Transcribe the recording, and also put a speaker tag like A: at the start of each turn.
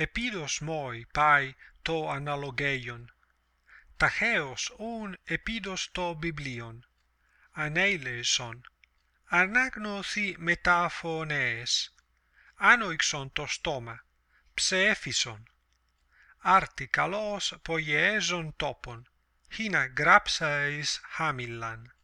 A: επίδος μοι πάει το αναλογεῖον, ταχαίως ουν επίδος το βιβλίον ανέλεησον Ανάγνωθη μετάφωνες. άνοιξον το στόμα Ψεέφισον. άρτη καλός πογιαίζον τόπον Χίνα γράψαεις χάμιλαν.